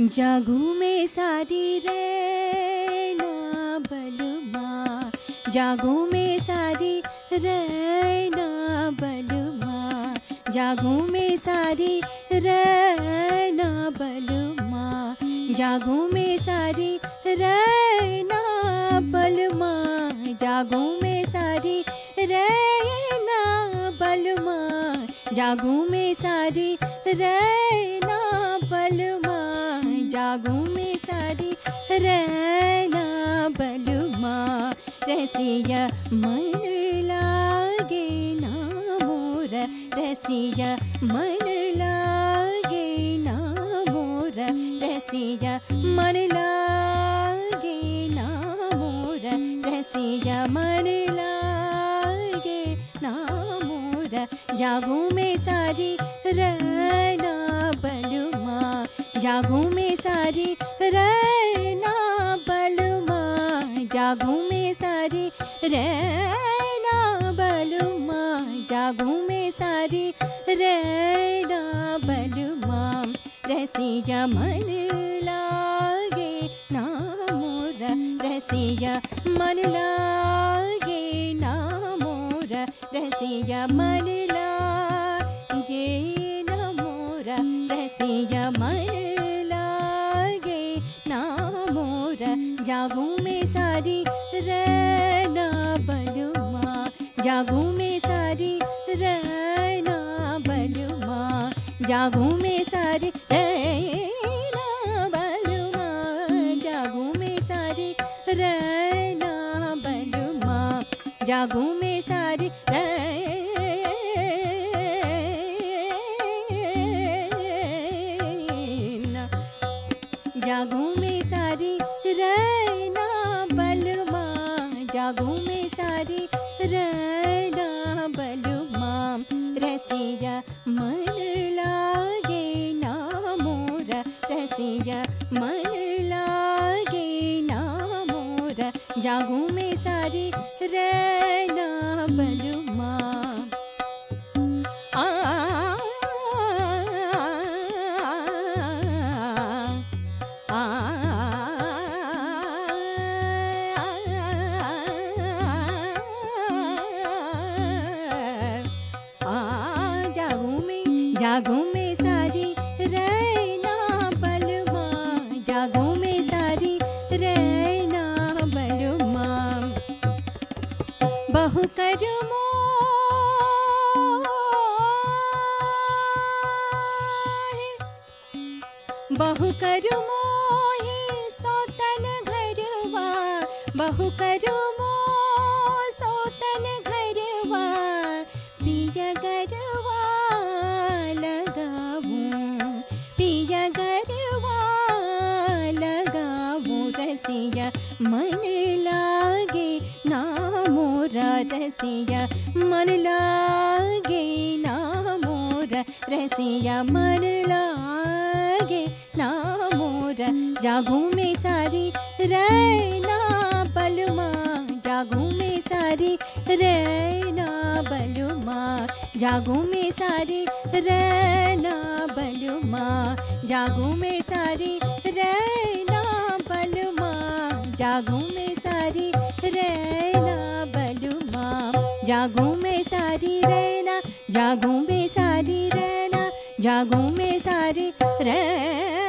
जागू में सारी रहना बलमा। जागू में सारी रहना बलमा। जागू में सारी रहना बलमा। जागू में सारी रहना बलमा। जागू में सारी रहना बलमा। जागू में सारी रहना बलमा। जागू में रहना बलमा रसिया मन लागे ना मोर रसिया मन लागे ना मोर रसिया मन लागे ना मोर रसिया मन लागे ना मोर जागू में सारी बलमा जागू में सारी रहना बलमा, जागू में सारी रहना बलमा, जागू में सारी रहना बलमा। रसिया मन लागे ना मोर रसिया मन लागे ना मोर रसिया मन लागे। जागू में सारी रहना बलमा, जागू में सारी रहना बलमा, जागू में सारी रहना बलमा, जागू में सारी रहना बलमा, जागू में सारी रहना जागू में सारी बलमा जागू में सारी रहना बलमा रसिया मन लागे ना मोर रसिया मन लागे ना मोर जागू में सारी रहना बलमा आ जागू में सारी रहना बलमा जागू में सारी रहना बलमा बहु कर मोहे सोतन घरवा बहु कर मन लागे ना मोरा रसिया, मन लागे ना मोरा रसिया, मन लागे ना मोरा जागू में सारी रहना बलमा, जागू में सारी रहना बलमा, जागू में सारी रहना बलमा, जागू में सारी बलमा जागू में सारी रहना बलमा जागू में सारी रहना जागू में सारी रहना जागू में सारी रह